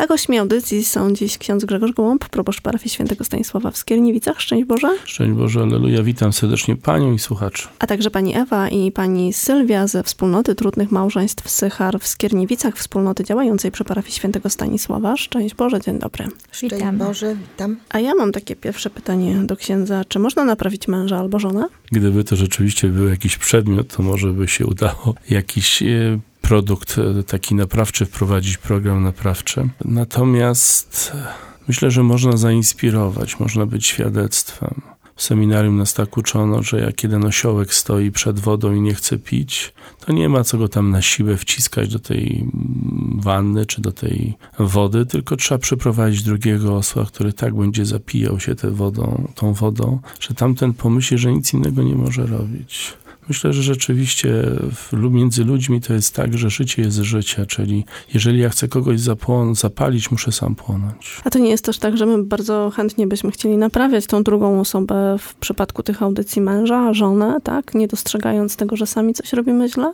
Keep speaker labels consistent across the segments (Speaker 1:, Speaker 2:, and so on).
Speaker 1: A gośćmi audycji są dziś ksiądz Grzegorz Gołąb, proboszcz parafii świętego Stanisława w Skierniewicach. Szczęść Boże.
Speaker 2: Szczęść Boże, aleluja. Witam serdecznie Panią i słuchaczy.
Speaker 1: A także Pani Ewa i Pani Sylwia ze Wspólnoty Trudnych Małżeństw Sychar w Skierniewicach, wspólnoty działającej przy parafii świętego Stanisława. Szczęść Boże, dzień dobry.
Speaker 3: Szczęść witam. Boże, witam.
Speaker 1: A ja mam takie pierwsze pytanie do księdza. Czy można naprawić męża albo żonę?
Speaker 2: Gdyby to rzeczywiście był jakiś przedmiot, to może by się udało jakiś e, produkt e, taki naprawczy, wprowadzić program naprawczy. Natomiast e, myślę, że można zainspirować, można być świadectwem. W seminarium nas tak uczono, że jak jeden osiołek stoi przed wodą i nie chce pić, to nie ma co go tam na siłę wciskać do tej wanny czy do tej wody, tylko trzeba przyprowadzić drugiego osła, który tak będzie zapijał się tę wodą, tą wodą, że tamten pomyśli, że nic innego nie może robić. Myślę, że rzeczywiście między ludźmi to jest tak, że życie jest życie, czyli jeżeli ja chcę kogoś zapłon- zapalić, muszę sam płonąć.
Speaker 1: A to nie jest też tak, że my bardzo chętnie byśmy chcieli naprawiać tą drugą osobę w przypadku tych audycji męża, żonę, tak? Nie dostrzegając tego, że sami coś robimy źle?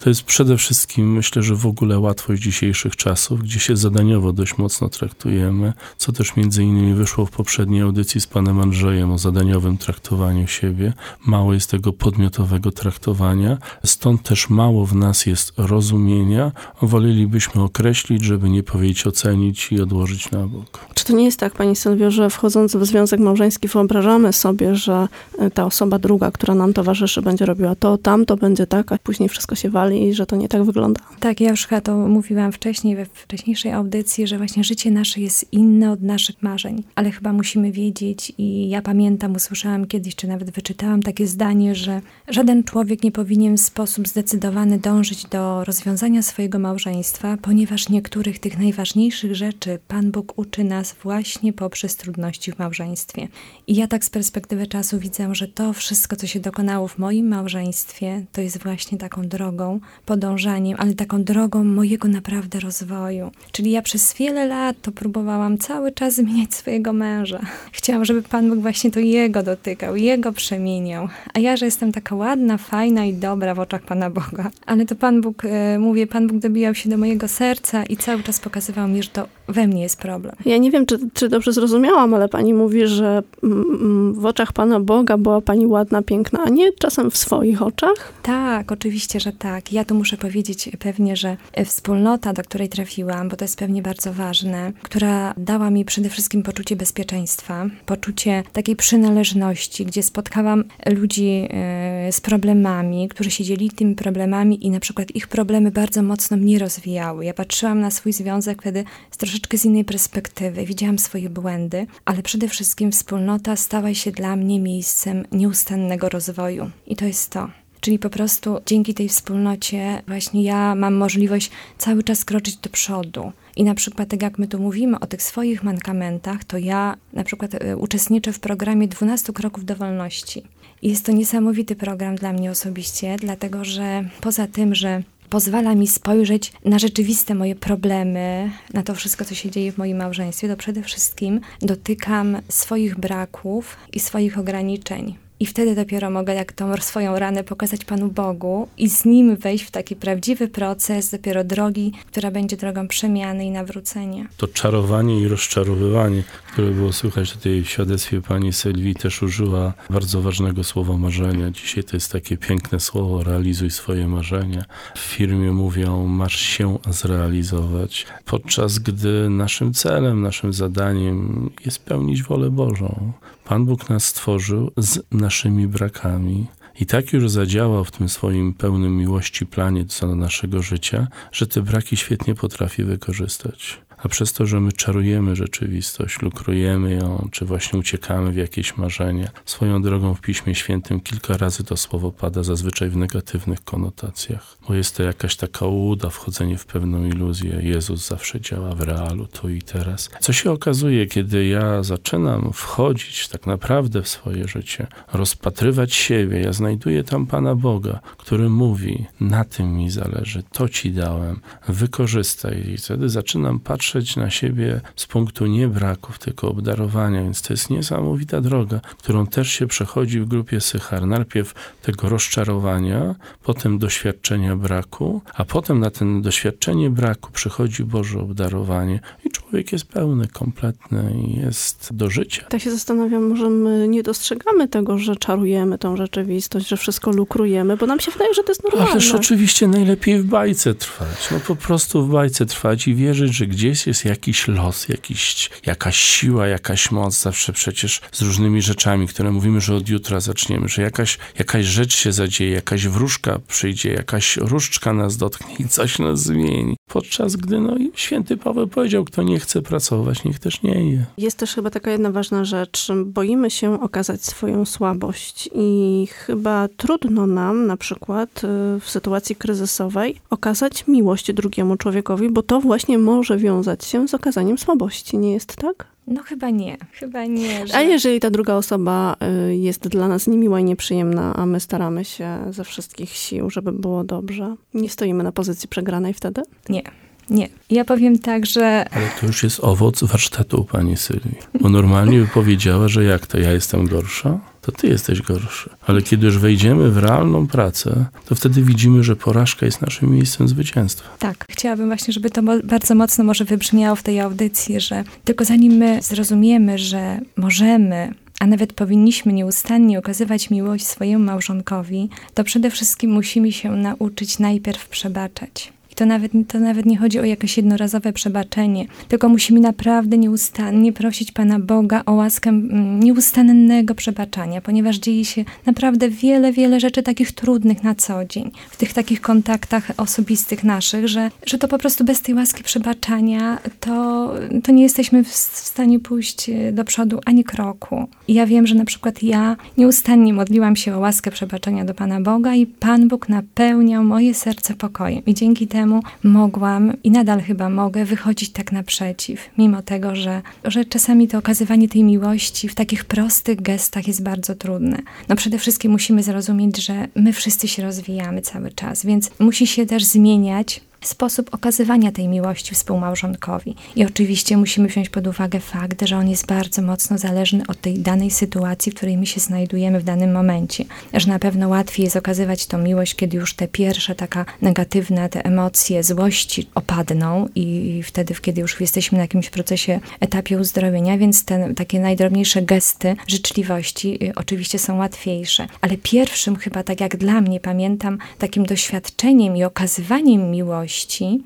Speaker 2: To jest przede wszystkim, myślę, że w ogóle łatwość dzisiejszych czasów, gdzie się zadaniowo dość mocno traktujemy, co też między innymi wyszło w poprzedniej audycji z panem Andrzejem o zadaniowym traktowaniu siebie. Mało jest tego podmiotowego traktowania, stąd też mało w nas jest rozumienia. Wolelibyśmy określić, żeby nie powiedzieć ocenić i odłożyć na bok.
Speaker 1: Czy to nie jest tak, pani Sylwio, że wchodząc w związek małżeński wyobrażamy sobie, że e, ta osoba druga, która nam towarzyszy, będzie robiła to, tamto, będzie tak, a później wszystko się wali i że to nie tak wygląda?
Speaker 3: Tak, ja już chyba to mówiłam wcześniej, we wcześniejszej audycji, że właśnie życie nasze jest inne od naszych marzeń, ale chyba musimy wiedzieć i ja pamiętam, usłyszałam kiedyś, czy nawet wyczytałam takie zdanie, że żaden człowiek nie powinien w sposób zdecydowany dążyć do rozwiązania swojego małżeństwa, ponieważ niektórych tych najważniejszych rzeczy Pan Bóg uczy nas właśnie poprzez trudności w małżeństwie. I ja tak z perspektywy czasu widzę, że to wszystko, co się dokonało w moim małżeństwie, to jest właśnie taką drogą, podążaniem, ale taką drogą mojego naprawdę rozwoju. Czyli ja przez wiele lat to próbowałam cały czas zmieniać swojego męża. Chciałam, żeby Pan Bóg właśnie to jego dotykał, jego przemieniał. A ja, że jestem taka ładna, fajna i dobra w oczach Pana Boga. Ale to Pan Bóg, e, mówię, Pan Bóg dobijał się do mojego serca i cały czas pokazywał mi, że to we mnie jest problem.
Speaker 1: Ja nie wiem, czy, czy dobrze zrozumiałam, ale Pani mówi, że mm, mm, w oczach Pana Boga była Pani ładna, piękna, a nie czasem w swoich oczach?
Speaker 3: Tak, oczywiście, że tak. Ja tu muszę powiedzieć pewnie, że wspólnota, do której trafiłam, bo to jest pewnie bardzo ważne, która dała mi przede wszystkim poczucie bezpieczeństwa, poczucie takiej przynależności, gdzie spotkałam ludzi e, z problemami, którzy się dzielili tymi problemami i na przykład ich problemy bardzo mocno mnie rozwijały. Ja patrzyłam na swój związek wtedy z troszeczkę z innej perspektywy, widziałam swoje błędy, ale przede wszystkim wspólnota stała się dla mnie miejscem nieustannego rozwoju. I to jest to. Czyli po prostu dzięki tej wspólnocie właśnie ja mam możliwość cały czas kroczyć do przodu. I na przykład, tak jak my tu mówimy o tych swoich mankamentach, to ja na przykład e, uczestniczę w programie 12 kroków do wolności. I jest to niesamowity program dla mnie osobiście, dlatego że poza tym, że pozwala mi spojrzeć na rzeczywiste moje problemy, na to wszystko, co się dzieje w moim małżeństwie, to przede wszystkim dotykam swoich braków i swoich ograniczeń. I wtedy dopiero mogę jak tą swoją ranę pokazać Panu Bogu i z Nim wejść w taki prawdziwy proces, dopiero drogi, która będzie drogą przemiany i nawrócenia.
Speaker 2: To czarowanie i rozczarowywanie, które było słychać tutaj w świadectwie pani Sylwii, też użyła bardzo ważnego słowa marzenia. Dzisiaj to jest takie piękne słowo, realizuj swoje marzenia. W firmie mówią, masz się zrealizować, podczas gdy naszym celem, naszym zadaniem jest pełnić wolę Bożą. Pan Bóg nas stworzył z naszymi brakami. I tak już zadziałał w tym swoim pełnym miłości planie co do naszego życia, że te braki świetnie potrafi wykorzystać a przez to, że my czarujemy rzeczywistość, lukrujemy ją, czy właśnie uciekamy w jakieś marzenia. Swoją drogą w Piśmie Świętym kilka razy to słowo pada, zazwyczaj w negatywnych konotacjach, bo jest to jakaś taka łuda, wchodzenie w pewną iluzję. Jezus zawsze działa w realu, tu i teraz. Co się okazuje, kiedy ja zaczynam wchodzić tak naprawdę w swoje życie, rozpatrywać siebie, ja znajduję tam Pana Boga, który mówi, na tym mi zależy, to Ci dałem, wykorzystaj. I wtedy zaczynam patrzeć, patrzeć na siebie z punktu nie braków, tylko obdarowania. Więc to jest niesamowita droga, którą też się przechodzi w grupie Sychar. Najpierw tego rozczarowania, potem doświadczenia braku, a potem na ten doświadczenie braku przychodzi Boże obdarowanie i człowiek jest pełny, kompletny i jest do życia.
Speaker 1: Tak się zastanawiam, może my nie dostrzegamy tego, że czarujemy tą rzeczywistość, że wszystko lukrujemy, bo nam się wydaje, że to jest normalne.
Speaker 2: Ależ oczywiście najlepiej w bajce trwać. No po prostu w bajce trwać i wierzyć, że gdzieś jest jakiś los, jakiś, jakaś siła, jakaś moc. Zawsze przecież z różnymi rzeczami, które mówimy, że od jutra zaczniemy, że jakaś, jakaś rzecz się zadzieje, jakaś wróżka przyjdzie, jakaś różdżka nas dotknie i coś nas zmieni. Podczas gdy no, święty Paweł powiedział, kto nie chce pracować, niech też nie je.
Speaker 1: Jest też chyba taka jedna ważna rzecz. Boimy się okazać swoją słabość i chyba trudno nam na przykład y, w sytuacji kryzysowej okazać miłość drugiemu człowiekowi, bo to właśnie może wiązać się z okazaniem słabości, nie jest tak?
Speaker 3: No chyba nie, chyba nie.
Speaker 1: Że... A jeżeli ta druga osoba y, jest dla nas niemiła i nieprzyjemna, a my staramy się ze wszystkich sił, żeby było dobrze, nie stoimy na pozycji przegranej wtedy?
Speaker 3: Nie. Nie. Ja powiem tak, że...
Speaker 2: Ale to już jest owoc warsztatu pani Sylwii. Bo normalnie by powiedziała, że jak to ja jestem gorsza? To ty jesteś gorszy. Ale kiedy już wejdziemy w realną pracę, to wtedy widzimy, że porażka jest naszym miejscem zwycięstwa.
Speaker 3: Tak. Chciałabym właśnie, żeby to bardzo mocno może wybrzmiało w tej audycji, że tylko zanim my zrozumiemy, że możemy a nawet powinniśmy nieustannie okazywać miłość swojemu małżonkowi, to przede wszystkim musimy się nauczyć najpierw przebaczać. To nawet, to nawet nie chodzi o jakieś jednorazowe przebaczenie, tylko musimy naprawdę nieustannie prosić Pana Boga o łaskę mm, nieustannego przebaczania, ponieważ dzieje się naprawdę wiele, wiele rzeczy takich trudnych na co dzień, w tych takich kontaktach osobistych naszych, że, że to po prostu bez tej łaski przebaczania to, to nie jesteśmy w stanie pójść e, do przodu ani kroku. I ja wiem, że na przykład ja nieustannie modliłam się o łaskę przebaczenia do Pana Boga i Pan Bóg napełniał moje serce pokojem. I dzięki temu temu mogłam i nadal chyba mogę wychodzić tak naprzeciw, mimo tego, że, że czasami to okazywanie tej miłości w takich prostych gestach jest bardzo trudne. No przede wszystkim musimy zrozumieć, że my wszyscy się rozwijamy cały czas, więc musi się też zmieniać sposób okazywania tej miłości współmałżonkowi. I oczywiście musimy wziąć pod uwagę fakt, że on jest bardzo mocno zależny od tej danej sytuacji, w której my się znajdujemy w danym momencie. Że na pewno łatwiej jest okazywać tą miłość, kiedy już te pierwsze taka negatywne, te emocje złości opadną i wtedy, kiedy już jesteśmy na jakimś procesie, etapie uzdrowienia, więc te takie najdrobniejsze gesty życzliwości y, oczywiście są łatwiejsze. Ale pierwszym chyba, tak jak dla mnie, pamiętam, takim doświadczeniem i okazywaniem miłości,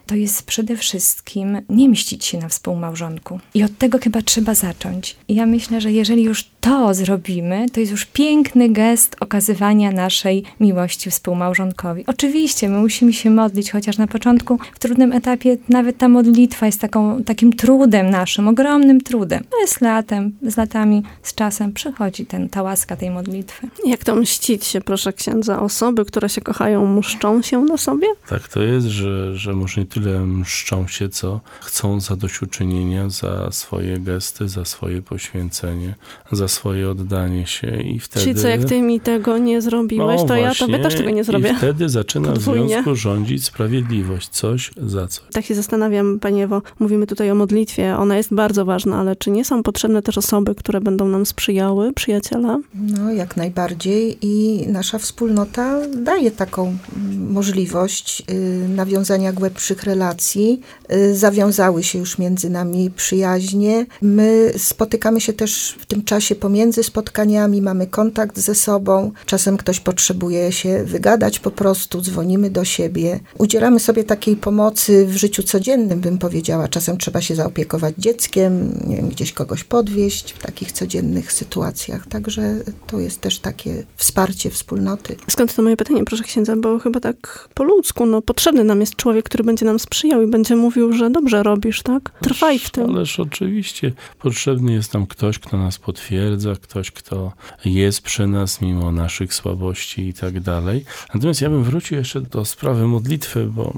Speaker 3: to jest przede wszystkim nie mścić się na współmałżonku. I od tego chyba trzeba zacząć. I ja myślę, że jeżeli już to zrobimy, to jest już piękny gest okazywania naszej miłości współmałżonkowi. Oczywiście my musimy się modlić, chociaż na początku w trudnym etapie nawet ta modlitwa jest taką, takim trudem naszym, ogromnym trudem. Ale z latem, z latami, z czasem przychodzi ten, ta łaska tej modlitwy.
Speaker 1: Jak to mścić się, proszę księdza, osoby, które się kochają, muszczą się na sobie?
Speaker 2: Tak to jest, że że, może nie tyle mszczą się, co chcą zadośćuczynienia za swoje gesty, za swoje poświęcenie, za swoje oddanie się i wtedy...
Speaker 1: Czyli co, jak ty mi tego nie zrobiłeś, no to właśnie, ja tobie też tego nie zrobię.
Speaker 2: I wtedy zaczyna Podwójnie. w związku rządzić sprawiedliwość, coś za coś.
Speaker 1: Tak się zastanawiam, Panie Ewo, mówimy tutaj o modlitwie, ona jest bardzo ważna, ale czy nie są potrzebne też osoby, które będą nam sprzyjały, przyjaciele?
Speaker 4: No, jak najbardziej i nasza wspólnota daje taką możliwość y, nawiązania głębszych relacji. Y, zawiązały się już między nami przyjaźnie. My spotykamy się też w tym czasie pomiędzy spotkaniami, mamy kontakt ze sobą. Czasem ktoś potrzebuje się wygadać po prostu, dzwonimy do siebie. Udzielamy sobie takiej pomocy w życiu codziennym, bym powiedziała. Czasem trzeba się zaopiekować dzieckiem, nie wiem, gdzieś kogoś podwieźć w takich codziennych sytuacjach. Także to jest też takie wsparcie wspólnoty.
Speaker 1: Skąd to moje pytanie, proszę księdza, bo chyba tak po ludzku, no potrzebny nam jest człowiek, który będzie nam sprzyjał i będzie mówił, że dobrze robisz, tak? Trwaj w tym.
Speaker 2: Ależ oczywiście potrzebny jest nam ktoś, kto nas potwierdzi, potwierdza, ktoś, kto jest przy nas mimo naszych słabości i tak dalej. Natomiast ja bym wrócił jeszcze do sprawy modlitwy, bo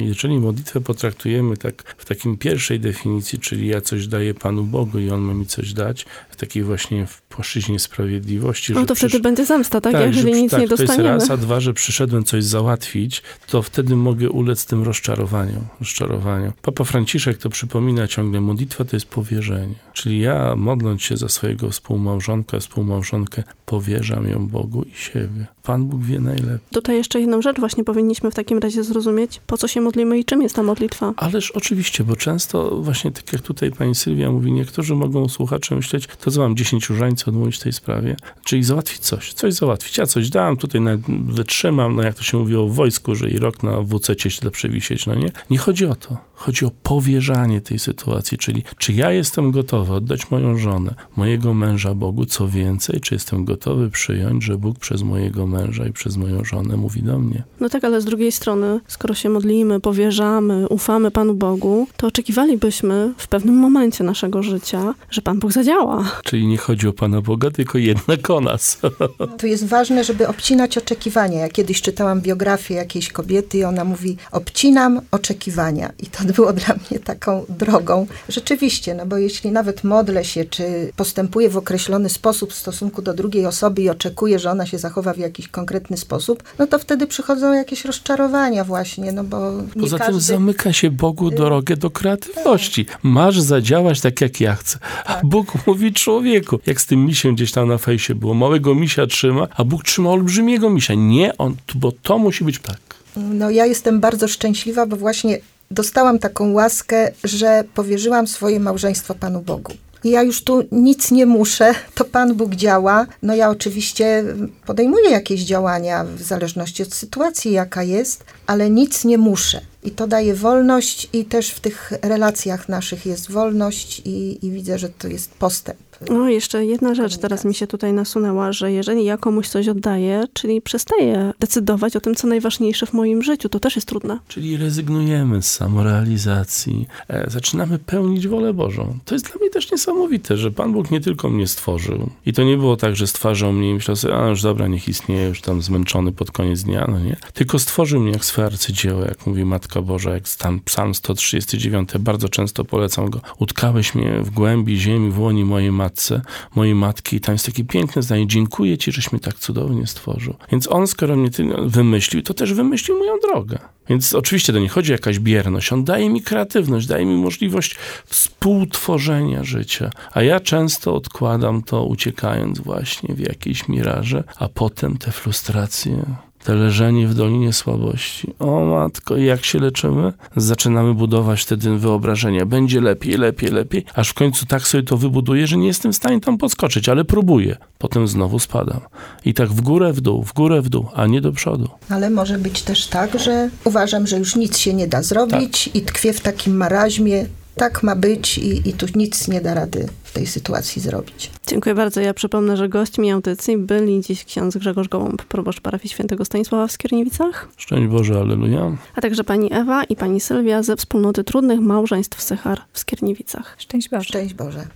Speaker 2: jeżeli modlitwę potraktujemy tak w takim pierwszej definicji, czyli ja coś daję Panu Bogu i On ma mi coś dać, w takiej właśnie w płaszczyźnie sprawiedliwości.
Speaker 1: No to wtedy będzie zemsta, tak? tak jeżeli nic
Speaker 2: tak,
Speaker 1: nie dostaniemy.
Speaker 2: To jest raz, a dwa, że przyszedłem coś załatwić, to wtedy mogę ulec tym rozczarowaniu. rozczarowaniu. Papa Franciszek to przypomina ciągle, modlitwa to jest powierzenie. Czyli ja modląc się za swojego współmałżonka, współmałżonkę, powierzam ją Bogu i siebie. Pan Bóg wie najlepiej.
Speaker 1: Tutaj jeszcze jedną rzecz właśnie powinniśmy w takim razie zrozumieć, po co się modlimy i czym jest ta modlitwa.
Speaker 2: Ależ oczywiście, bo często właśnie tak jak tutaj pani Sylwia mówi, niektórzy mogą słuchacze myśleć, to co mam 10 różańców odmówić w tej sprawie, czyli załatwić coś, coś załatwić. Ja coś dam, tutaj wytrzymam, no jak to się mówiło w wojsku, że i rok na WC się da przewisieć, no nie? Nie chodzi o to. Chodzi o powierzanie tej sytuacji, czyli czy ja jestem gotowy oddać moją żonę, mojego męża Bogu, co więcej, czy jestem gotowy przyjąć, że Bóg przez mojego męża i przez moją żonę mówi do mnie.
Speaker 1: No tak, ale z drugiej strony, skoro się modlimy, powierzamy, ufamy Panu Bogu, to oczekiwalibyśmy w pewnym momencie naszego życia, że Pan Bóg zadziała.
Speaker 2: Czyli nie chodzi o Pana Boga, tylko jednak o nas.
Speaker 4: Tu jest ważne, żeby obcinać oczekiwania. Ja kiedyś czytałam biografię jakiejś kobiety i ona mówi, obcinam oczekiwania. I to było dla mnie taką drogą. Rzeczywiście, no bo jeśli nawet modlę się, czy postępuję w określony sposób w stosunku do drugiej osoby i oczekuję, że ona się zachowa w jakiś konkretny sposób, no to wtedy przychodzą jakieś rozczarowania właśnie, no bo
Speaker 2: Poza
Speaker 4: każdy...
Speaker 2: tym zamyka się Bogu drogę do kreatywności. Masz zadziałać tak, jak ja chcę. A tak. Bóg mówi człowieku, jak z tym misiem gdzieś tam na fejsie było, małego misia trzyma, a Bóg trzyma olbrzymiego misia. Nie on, bo to musi być tak.
Speaker 4: No ja jestem bardzo szczęśliwa, bo właśnie dostałam taką łaskę, że powierzyłam swoje małżeństwo Panu Bogu. I ja już tu nic nie muszę, to Pan Bóg działa. No ja oczywiście podejmuję jakieś działania w zależności od sytuacji, jaka jest, ale nic nie muszę. I to daje wolność, i też w tych relacjach naszych jest wolność, i, i widzę, że to jest postęp.
Speaker 1: No, jeszcze jedna rzecz teraz mi się tutaj nasunęła, że jeżeli ja komuś coś oddaję, czyli przestaję decydować o tym, co najważniejsze w moim życiu, to też jest trudne.
Speaker 2: Czyli rezygnujemy z samorealizacji, e, zaczynamy pełnić wolę Bożą. To jest dla mnie też niesamowite, że Pan Bóg nie tylko mnie stworzył. I to nie było tak, że stwarzał mnie i myślał sobie, a już dobra, niech istnieje, już tam zmęczony pod koniec dnia, no nie? Tylko stworzył mnie jak swoje arcydzieło, jak mówi Matka Boża, jak tam Psalm 139, bardzo często polecam go. Utkałeś mnie w głębi ziemi, w łonie mojej matki matce, mojej matki. I tam jest takie piękne zdanie. Dziękuję ci, żeś mnie tak cudownie stworzył. Więc on, skoro mnie wymyślił, to też wymyślił moją drogę. Więc oczywiście to nie chodzi o jakaś bierność. On daje mi kreatywność, daje mi możliwość współtworzenia życia. A ja często odkładam to, uciekając właśnie w jakieś miraże, a potem te frustracje te leżenie w dolinie słabości. O matko, jak się leczymy? Zaczynamy budować wtedy wyobrażenia. Będzie lepiej, lepiej, lepiej, aż w końcu tak sobie to wybuduję, że nie jestem w stanie tam podskoczyć, ale próbuję. Potem znowu spadam. I tak w górę, w dół, w górę, w dół, a nie do przodu.
Speaker 4: Ale może być też tak, że uważam, że już nic się nie da zrobić tak. i tkwię w takim maraźmie. Tak ma być i, i tu nic nie da rady tej sytuacji zrobić.
Speaker 1: Dziękuję bardzo. Ja przypomnę, że gośćmi audycji byli dziś ksiądz Grzegorz Gołąb, proboszcz parafii świętego Stanisława w Skierniewicach.
Speaker 2: Szczęść Boże, aleluja.
Speaker 1: A także pani Ewa i pani Sylwia ze wspólnoty trudnych małżeństw Sechar w Skierniewicach.
Speaker 3: Szczęść Boże.
Speaker 4: Szczęść Boże.